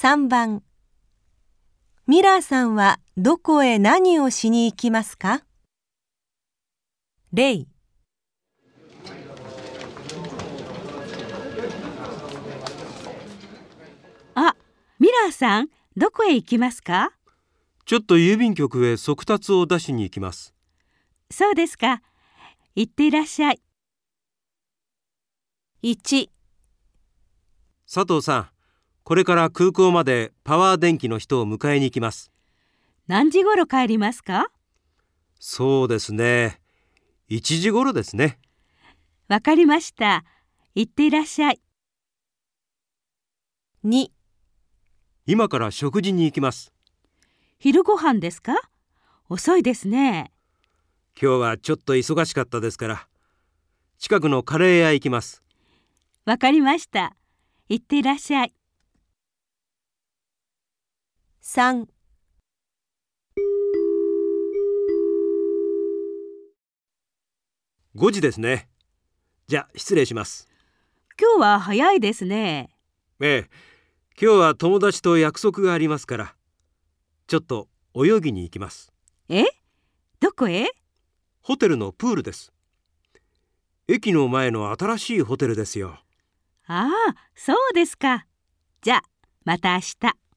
3番ミラーさんはどこへ何をしに行きますか？例あ、ミラーさん、どこへ行きますか？ちょっと郵便局へ速達を出しに行きます。そうですか。行っていらっしゃい。1佐藤さん、これから空港までパワー電気の人を迎えに行きます。何時ごろ帰りますか？そうですね。1時頃ですね。わかりました。行っていらっしゃい。2今から食事に行きます。昼ご飯ですか？遅いですね。今日はちょっと忙しかったですから。近くのカレー屋行きます。わかりました。行っていらっしゃい。3 5時ですね。じゃあ失礼します。今日は早いですね。ええ、今日は友達と約束がありますから。ちょっと泳ぎに行きます。え？どこへ？ホテルのプールです。駅の前の新しいホテルですよ。ああ、そうですか。じゃあ、また明日。